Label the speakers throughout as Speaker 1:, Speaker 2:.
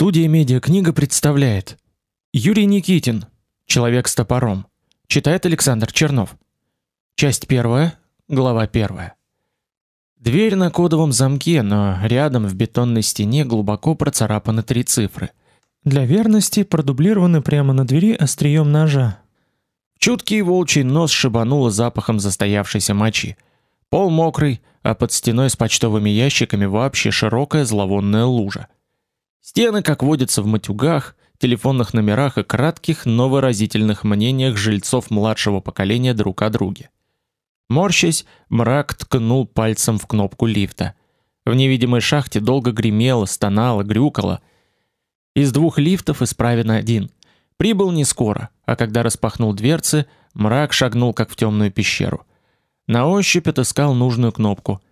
Speaker 1: Студия Медиакнига представляет Юрий Никитин. Человек с топором. Читает Александр Чернов. Часть первая, глава первая. Дверь на кодовом замке, но рядом в бетонной стене глубоко процарапаны три цифры. Для верности продублированы прямо на двери острием ножа. Чуткий волчий нос шибануло запахом застоявшейся мочи. Пол мокрый, а под стеной с почтовыми ящиками вообще широкая зловонная лужа. Стены, как водится в матюгах, телефонных номерах и кратких, но выразительных мнениях жильцов младшего поколения друг о друге. Морщась, мрак ткнул пальцем в кнопку лифта. В невидимой шахте долго гремело, стонало, грюкало. Из двух лифтов исправен один. Прибыл не скоро, а когда распахнул дверцы, мрак шагнул как в темную пещеру. На ощупь отыскал нужную кнопку.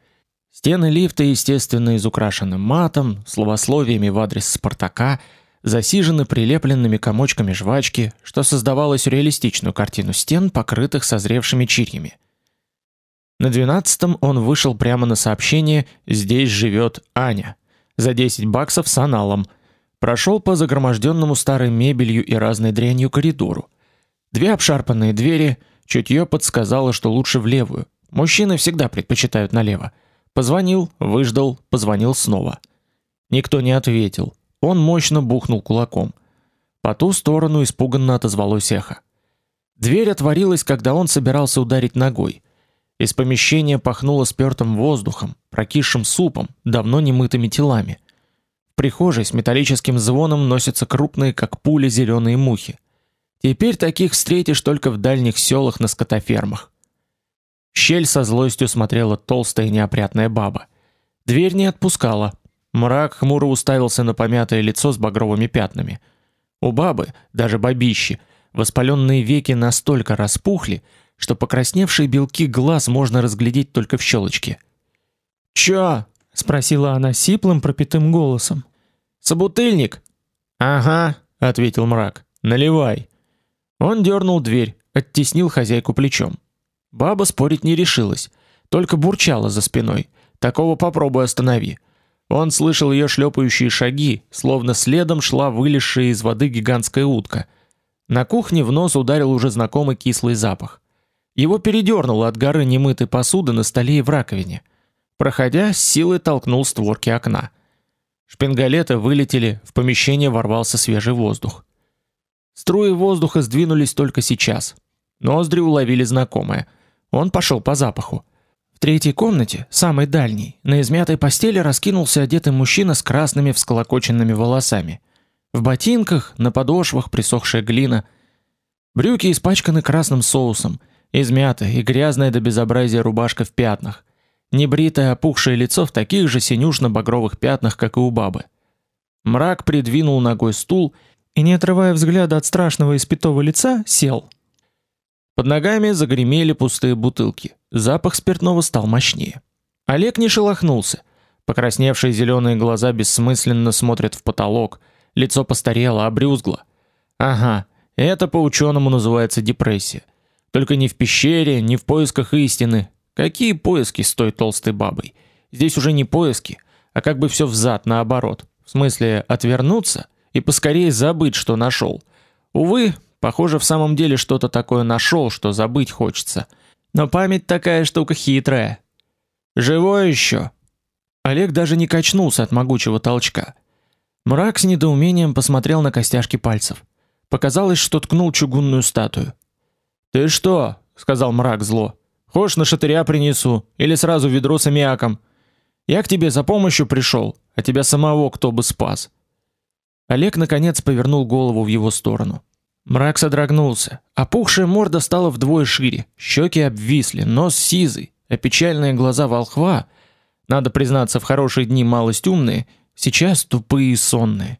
Speaker 1: Стены лифта, естественно, изукрашены матом, словословиями в адрес Спартака, засижены прилепленными комочками жвачки, что создавало сюрреалистичную картину стен, покрытых созревшими чирьями. На двенадцатом он вышел прямо на сообщение «Здесь живет Аня» за 10 баксов с аналом. Прошел по загроможденному старой мебелью и разной дрянью коридору. Две обшарпанные двери, чутье подсказало, что лучше в левую. Мужчины всегда предпочитают налево. Позвонил, выждал, позвонил снова. Никто не ответил. Он мощно бухнул кулаком. По ту сторону испуганно отозвалось эхо. Дверь отворилась, когда он собирался ударить ногой. Из помещения пахнуло спёртым воздухом, прокисшим супом, давно не мытыми телами. В прихожей с металлическим звоном носятся крупные, как пули, зеленые мухи. Теперь таких встретишь только в дальних селах на скотофермах щель со злостью смотрела толстая неопрятная баба. Дверь не отпускала. Мрак хмуро уставился на помятое лицо с багровыми пятнами. У бабы, даже бабищи, воспаленные веки настолько распухли, что покрасневшие белки глаз можно разглядеть только в щелочке. "Чё?" спросила она сиплым пропитым голосом. "Собутыльник?" "Ага", ответил мрак. "Наливай". Он дернул дверь, оттеснил хозяйку плечом. Баба спорить не решилась, только бурчала за спиной. Такого попробуй останови. Он слышал ее шлепающие шаги, словно следом шла вылезшая из воды гигантская утка. На кухне в нос ударил уже знакомый кислый запах. Его передернуло от горы немытой посуды на столе и в раковине. Проходя, с силой толкнул створки окна. Шпингалеты вылетели, в помещение ворвался свежий воздух. Струи воздуха сдвинулись только сейчас. Ноздри уловили знакомое — он пошел по запаху. В третьей комнате, самой дальней, на измятой постели раскинулся одетый мужчина с красными всколокоченными волосами. В ботинках, на подошвах присохшая глина. Брюки испачканы красным соусом, измятая и грязная до безобразия рубашка в пятнах. Небритое опухшее лицо в таких же синюшно-багровых пятнах, как и у бабы. Мрак придвинул ногой стул и, не отрывая взгляда от страшного испитого лица, сел. Под ногами загремели пустые бутылки. Запах спиртного стал мощнее. Олег не шелохнулся. Покрасневшие зеленые глаза бессмысленно смотрят в потолок. Лицо постарело, обрюзгло. Ага, это по-ученому называется депрессия. Только не в пещере, не в поисках истины. Какие поиски с той толстой бабой? Здесь уже не поиски, а как бы все взад наоборот. В смысле, отвернуться и поскорее забыть, что нашел. Увы, Похоже, в самом деле что-то такое нашел, что забыть хочется. Но память такая штука хитрая. Живой еще. Олег даже не качнулся от могучего толчка. Мрак с недоумением посмотрел на костяшки пальцев. Показалось, что ткнул чугунную статую. "Ты что?" сказал Мрак зло. "Хочешь на шатыря принесу или сразу ведро с аммиаком? Я к тебе за помощью пришел, а тебя самого кто бы спас?" Олег наконец повернул голову в его сторону. Мрак содрогнулся. Опухшая морда стала вдвое шире, щеки обвисли, нос сизый, а печальные глаза волхва, надо признаться, в хорошие дни малость умные, сейчас тупые и сонные.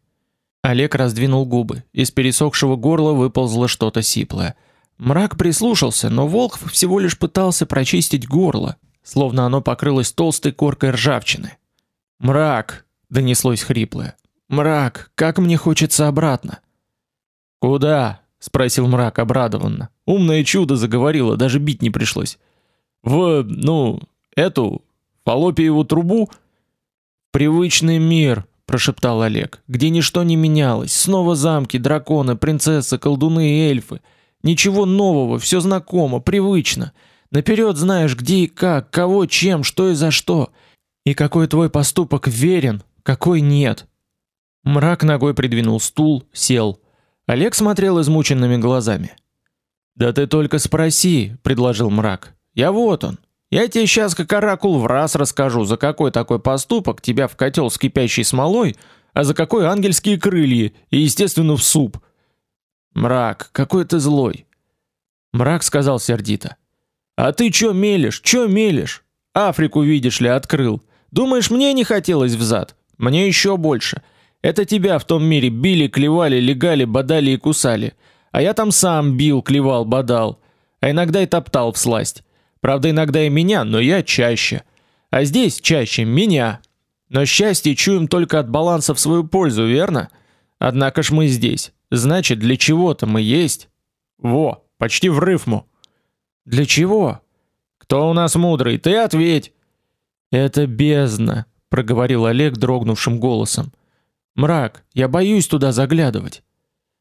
Speaker 1: Олег раздвинул губы. Из пересохшего горла выползло что-то сиплое. Мрак прислушался, но волхв всего лишь пытался прочистить горло, словно оно покрылось толстой коркой ржавчины. "Мрак", донеслось хриплое. "Мрак, как мне хочется обратно". Куда? спросил мрак обрадованно. Умное чудо заговорило, даже бить не пришлось. В, ну, эту фаллопиеву трубу привычный мир, прошептал Олег. Где ничто не менялось, снова замки, драконы, принцессы, колдуны и эльфы. Ничего нового, все знакомо, привычно. Наперед знаешь, где и как, кого, чем, что и за что. И какой твой поступок верен, какой нет. Мрак ногой придвинул стул, сел. Олег смотрел измученными глазами. Да ты только спроси, предложил Мрак. Я вот он. Я тебе сейчас как оракул в раз расскажу, за какой такой поступок тебя в котел с кипящей смолой, а за какой ангельские крылья и естественно в суп. Мрак, какой ты злой. Мрак сказал сердито: "А ты чё мелешь? Чё мелешь? Африку видишь ли открыл? Думаешь, мне не хотелось взад? Мне еще больше. Это тебя в том мире били, клевали, легали, бодали и кусали, а я там сам бил, клевал, бодал, а иногда и топтал в сласть. Правда, иногда и меня, но я чаще. А здесь чаще меня. Но счастье чуем только от баланса в свою пользу, верно? Однако ж мы здесь. Значит, для чего-то мы есть. Во, почти в рифму. Для чего? Кто у нас мудрый? Ты ответь. Это бездна, проговорил Олег дрогнувшим голосом. Мрак, я боюсь туда заглядывать.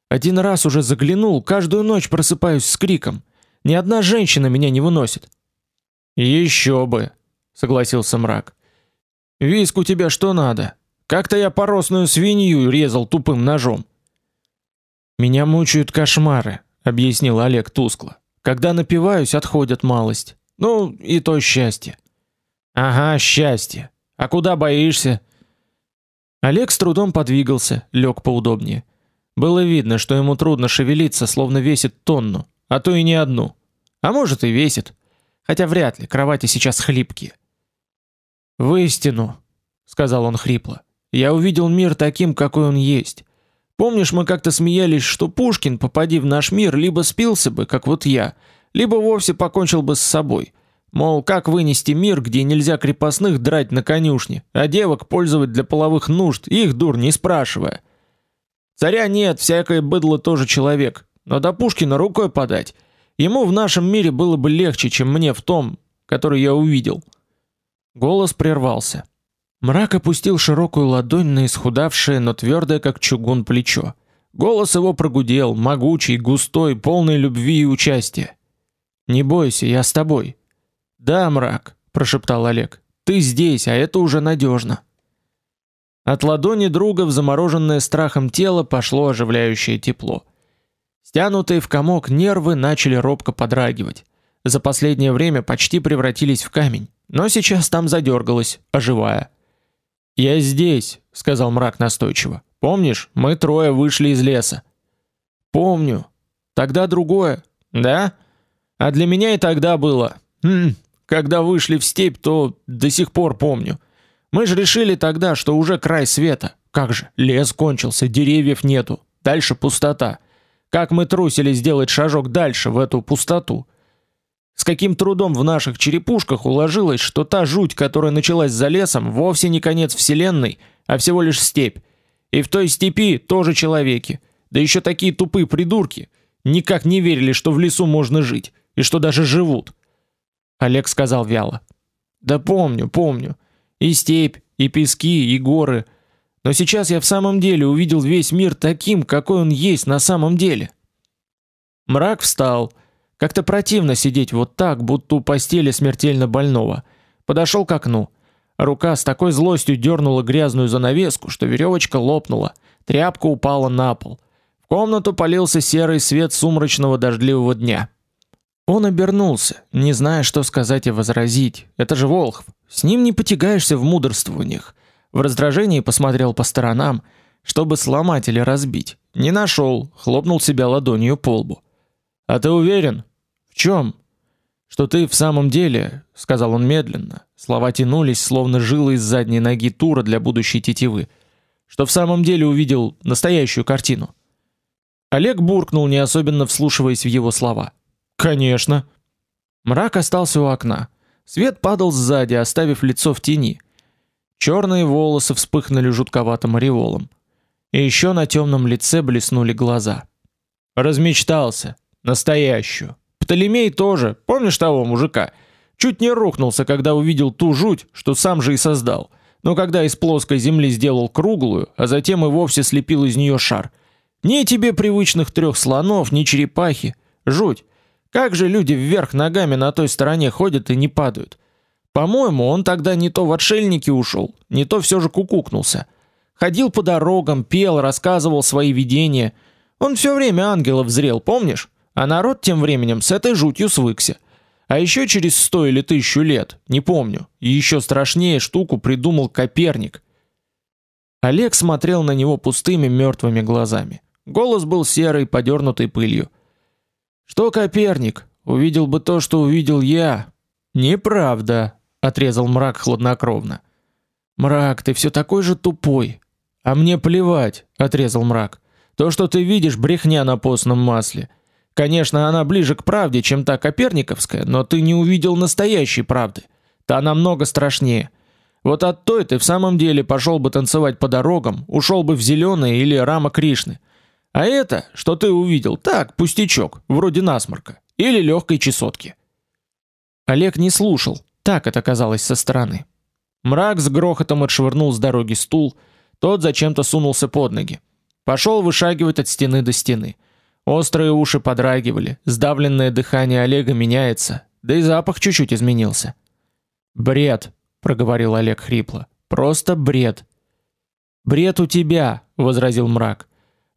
Speaker 1: Один раз уже заглянул, каждую ночь просыпаюсь с криком. Ни одна женщина меня не выносит. Еще бы, согласился мрак. Виск у тебя что надо? Как-то я поросную свинью резал тупым ножом. Меня мучают кошмары, объяснил Олег тускло. Когда напиваюсь, отходят малость. Ну, и то счастье. Ага, счастье. А куда боишься? Олег с трудом подвигался, лег поудобнее. Было видно, что ему трудно шевелиться, словно весит тонну, а то и не одну. А может и весит. Хотя вряд ли, кровати сейчас хлипкие. В истину, сказал он хрипло. Я увидел мир таким, какой он есть. Помнишь, мы как-то смеялись, что Пушкин, попади в наш мир, либо спился бы, как вот я, либо вовсе покончил бы с собой. Мол, как вынести мир, где нельзя крепостных драть на конюшне, а девок пользовать для половых нужд, их дур не спрашивая. Царя нет, всякое быдло тоже человек, но до Пушкина рукой подать. Ему в нашем мире было бы легче, чем мне в том, который я увидел. Голос прервался. Мрак опустил широкую ладонь на исхудавшее, но твердое, как чугун, плечо. Голос его прогудел, могучий, густой, полный любви и участия. Не бойся, я с тобой. Да, мрак, прошептал Олег. Ты здесь, а это уже надежно. От ладони друга в замороженное страхом тело пошло оживляющее тепло. Стянутые в комок нервы начали робко подрагивать. За последнее время почти превратились в камень, но сейчас там задергалось, оживая. "Я здесь", сказал мрак настойчиво. "Помнишь, мы трое вышли из леса?" "Помню. Тогда другое, да? А для меня и тогда было. Хм, когда вышли в степь, то до сих пор помню. Мы же решили тогда, что уже край света. Как же, лес кончился, деревьев нету, дальше пустота. Как мы трусили сделать шажок дальше в эту пустоту. С каким трудом в наших черепушках уложилось, что та жуть, которая началась за лесом, вовсе не конец вселенной, а всего лишь степь. И в той степи тоже человеки. Да еще такие тупые придурки, никак не верили, что в лесу можно жить и что даже живут. Олег сказал вяло: "Да помню, помню. И степь, и пески, и горы. Но сейчас я в самом деле увидел весь мир таким, какой он есть на самом деле. Мрак встал. Как-то противно сидеть вот так, будто у постели смертельно больного. Подошел к окну. Рука с такой злостью дернула грязную занавеску, что веревочка лопнула. Тряпка упала на пол. В комнату полился серый свет сумрачного дождливого дня. Он обернулся, не зная, что сказать и возразить. Это же Волхв. С ним не потягаешься в мудрствованиях. В раздражении посмотрел по сторонам, чтобы сломать или разбить. Не нашел, хлопнул себя ладонью по лбу. А ты уверен? В чем? Что ты в самом деле, сказал он медленно. Слова тянулись, словно жилы из задней ноги тура для будущей тетивы. Что в самом деле увидел настоящую картину. Олег буркнул, не особенно вслушиваясь в его слова. Конечно. Мрак остался у окна. Свет падал сзади, оставив лицо в тени. Черные волосы вспыхнули жутковатым ореолом. И еще на темном лице блеснули глаза. Размечтался, настоящую. Птолемей тоже, помнишь того мужика? Чуть не рухнулся, когда увидел ту жуть, что сам же и создал. но когда из плоской земли сделал круглую, а затем и вовсе слепил из нее шар. Ни тебе привычных трех слонов, ни черепахи. Жуть. Как же люди вверх ногами на той стороне ходят и не падают? По-моему, он тогда не то в отшельники ушел, не то все же кукукнулся. Ходил по дорогам, пел, рассказывал свои видения. Он все время ангелов зрел, помнишь? А народ тем временем с этой жутью свыкся. А еще через сто или тысячу лет, не помню, и еще страшнее штуку придумал Коперник. Олег смотрел на него пустыми мертвыми глазами. Голос был серый, подернутый пылью. Что Коперник? Увидел бы то, что увидел я. Неправда, отрезал мрак хладнокровно. Мрак, ты все такой же тупой. А мне плевать, отрезал мрак. То, что ты видишь, брехня на постном масле. Конечно, она ближе к правде, чем та коперниковская, но ты не увидел настоящей правды. Та намного страшнее. Вот от той ты в самом деле пошел бы танцевать по дорогам, ушел бы в зеленые или Рама Кришны. А это, что ты увидел, так, пустячок, вроде насморка или легкой чесотки. Олег не слушал, так это казалось со стороны. Мрак с грохотом отшвырнул с дороги стул, тот зачем-то сунулся под ноги. Пошел вышагивать от стены до стены. Острые уши подрагивали, сдавленное дыхание Олега меняется, да и запах чуть-чуть изменился. "Бред", проговорил Олег хрипло. "Просто бред". "Бред у тебя", возразил Мрак.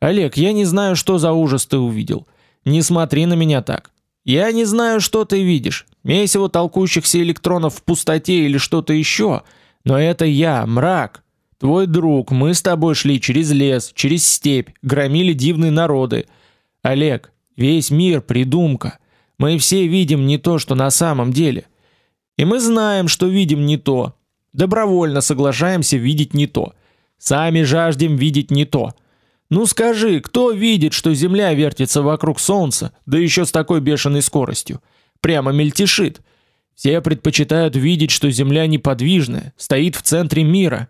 Speaker 1: "Олег, я не знаю, что за ужас ты увидел. Не смотри на меня так. Я не знаю, что ты видишь. Месиво толкущихся электронов в пустоте или что-то еще, но это я, мрак. Твой друг, мы с тобой шли через лес, через степь, громили дивные народы. Олег, весь мир придумка. Мы все видим не то, что на самом деле. И мы знаем, что видим не то. Добровольно соглашаемся видеть не то. Сами жаждем видеть не то. Ну скажи, кто видит, что Земля вертится вокруг Солнца, да еще с такой бешеной скоростью? Прямо мельтешит. Все предпочитают видеть, что Земля неподвижная, стоит в центре мира.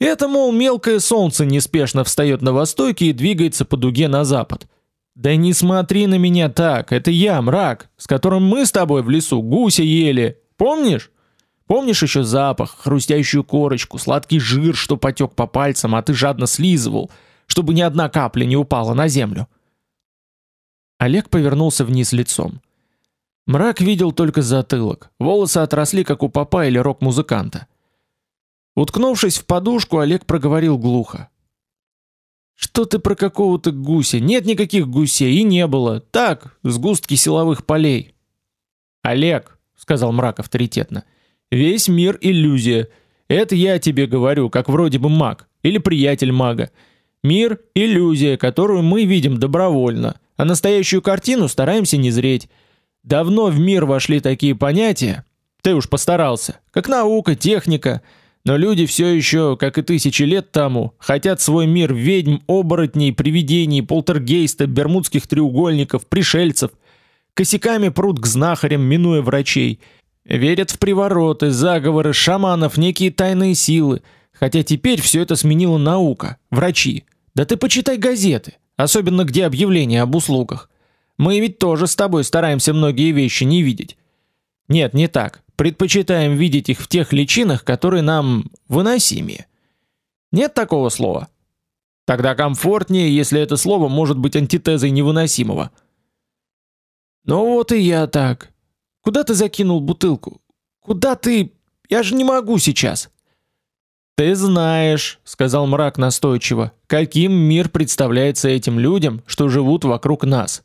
Speaker 1: Это, мол, мелкое Солнце неспешно встает на востоке и двигается по дуге на запад. Да не смотри на меня так, это я, мрак, с которым мы с тобой в лесу гуся ели. Помнишь? Помнишь еще запах, хрустящую корочку, сладкий жир, что потек по пальцам, а ты жадно слизывал – чтобы ни одна капля не упала на землю. Олег повернулся вниз лицом. Мрак видел только затылок. Волосы отросли как у попа или рок-музыканта. Уткнувшись в подушку, Олег проговорил глухо: "Что ты про какого-то гуся? Нет никаких гусей и не было. Так, сгустки силовых полей". "Олег", сказал Мрак авторитетно. "Весь мир иллюзия. Это я тебе говорю, как вроде бы маг или приятель мага. Мир иллюзия, которую мы видим добровольно, а настоящую картину стараемся не зреть. Давно в мир вошли такие понятия. Ты уж постарался, как наука, техника, но люди все еще, как и тысячи лет тому, хотят свой мир ведьм, оборотней, привидений, полтергейста, бермудских треугольников, пришельцев. Косяками прут к знахарям, минуя врачей. Верят в привороты, заговоры, шаманов, некие тайные силы, хотя теперь все это сменила наука, врачи. Да ты почитай газеты, особенно где объявления об услугах. Мы ведь тоже с тобой стараемся многие вещи не видеть. Нет, не так. Предпочитаем видеть их в тех личинах, которые нам выносимее. Нет такого слова. Тогда комфортнее, если это слово может быть антитезой невыносимого. Ну вот и я так. Куда ты закинул бутылку? Куда ты? Я же не могу сейчас. Ты знаешь, сказал мрак настойчиво, каким мир представляется этим людям, что живут вокруг нас.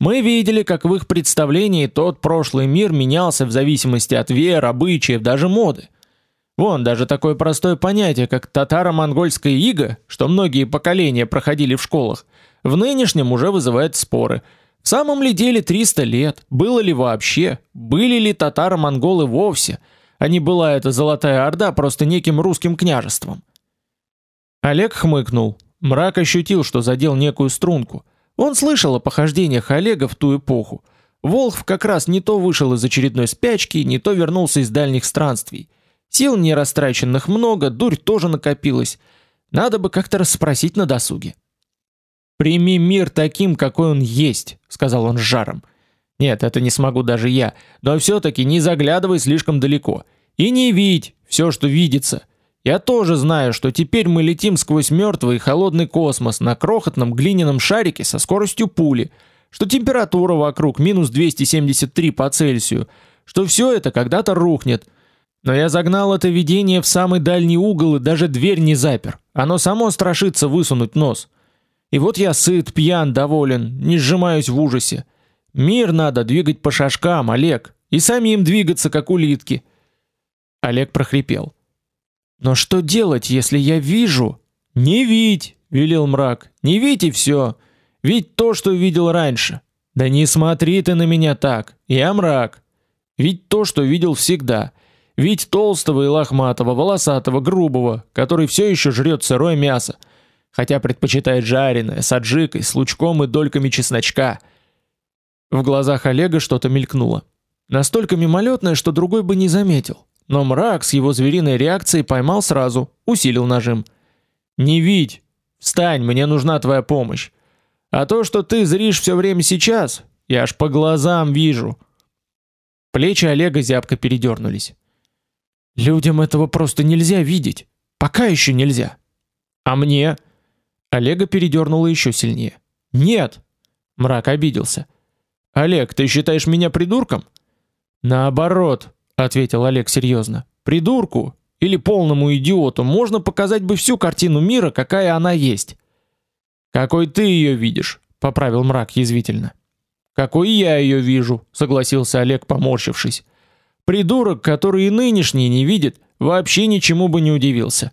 Speaker 1: Мы видели, как в их представлении тот прошлый мир менялся в зависимости от вер, обычаев, даже моды. Вон даже такое простое понятие, как татаро-монгольская ига, что многие поколения проходили в школах, в нынешнем уже вызывает споры. В самом ли деле 300 лет? Было ли вообще? Были ли татаро-монголы вовсе? А не была эта золотая орда просто неким русским княжеством. Олег хмыкнул. Мрак ощутил, что задел некую струнку. Он слышал о похождениях Олега в ту эпоху. Волхв как раз не то вышел из очередной спячки, не то вернулся из дальних странствий. Сил не растраченных много, дурь тоже накопилась. Надо бы как-то расспросить на досуге. Прими мир таким, какой он есть, сказал он с жаром. Нет, это не смогу даже я, но все таки не заглядывай слишком далеко и не видь все, что видится. Я тоже знаю, что теперь мы летим сквозь мертвый и холодный космос на крохотном глиняном шарике со скоростью пули, что температура вокруг минус 273 по Цельсию, что все это когда-то рухнет. Но я загнал это видение в самый дальний угол и даже дверь не запер. Оно само страшится высунуть нос. И вот я сыт, пьян, доволен, не сжимаюсь в ужасе. Мир надо двигать по шажкам, Олег, и самим двигаться как улитки. Олег прохрипел: "Но что делать, если я вижу?" "Не видь", велел мрак. "Не видь и все. Видь то, что видел раньше. Да не смотри ты на меня так. Я мрак. Видь то, что видел всегда. Видь толстого и лохматого, волосатого, грубого, который все еще жрет сырое мясо, хотя предпочитает жареное с аджикой, с лучком и дольками чесночка. В глазах Олега что-то мелькнуло. Настолько мимолетное, что другой бы не заметил. Но мрак с его звериной реакцией поймал сразу, усилил нажим. «Не видь! Встань, мне нужна твоя помощь! А то, что ты зришь все время сейчас, я аж по глазам вижу!» Плечи Олега зябко передернулись. «Людям этого просто нельзя видеть. Пока еще нельзя. А мне?» Олега передернуло еще сильнее. «Нет!» Мрак обиделся. «Олег, ты считаешь меня придурком?» Наоборот, ответил Олег серьезно. Придурку или полному идиоту можно показать бы всю картину мира, какая она есть. Какой ты ее видишь? поправил мрак язвительно. Какой я ее вижу, согласился Олег, поморщившись. Придурок, который и нынешний не видит, вообще ничему бы не удивился.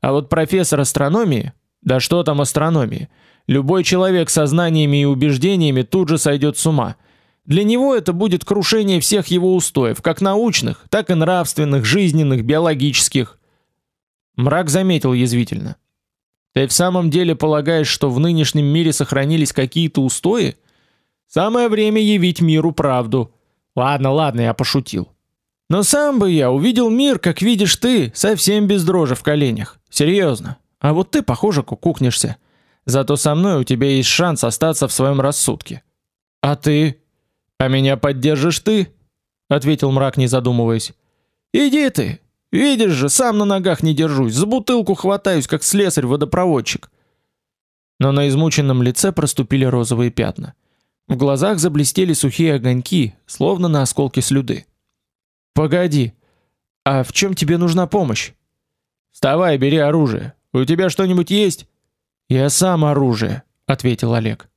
Speaker 1: А вот профессор астрономии, да что там астрономии? Любой человек со знаниями и убеждениями тут же сойдет с ума. Для него это будет крушение всех его устоев, как научных, так и нравственных, жизненных, биологических. Мрак заметил язвительно: "Ты в самом деле полагаешь, что в нынешнем мире сохранились какие-то устои? Самое время явить миру правду. Ладно, ладно, я пошутил. Но сам бы я увидел мир, как видишь ты, совсем без дрожи в коленях. Серьезно. А вот ты, похоже, кукукнешься. Зато со мной у тебя есть шанс остаться в своем рассудке. А ты? А меня поддержишь ты? ответил мрак, не задумываясь. Иди ты. Видишь же, сам на ногах не держусь, за бутылку хватаюсь, как слесарь-водопроводчик. Но на измученном лице проступили розовые пятна. В глазах заблестели сухие огоньки, словно на осколке слюды. Погоди. А в чем тебе нужна помощь? Вставай, бери оружие. У тебя что-нибудь есть? Я сам оружие, ответил Олег.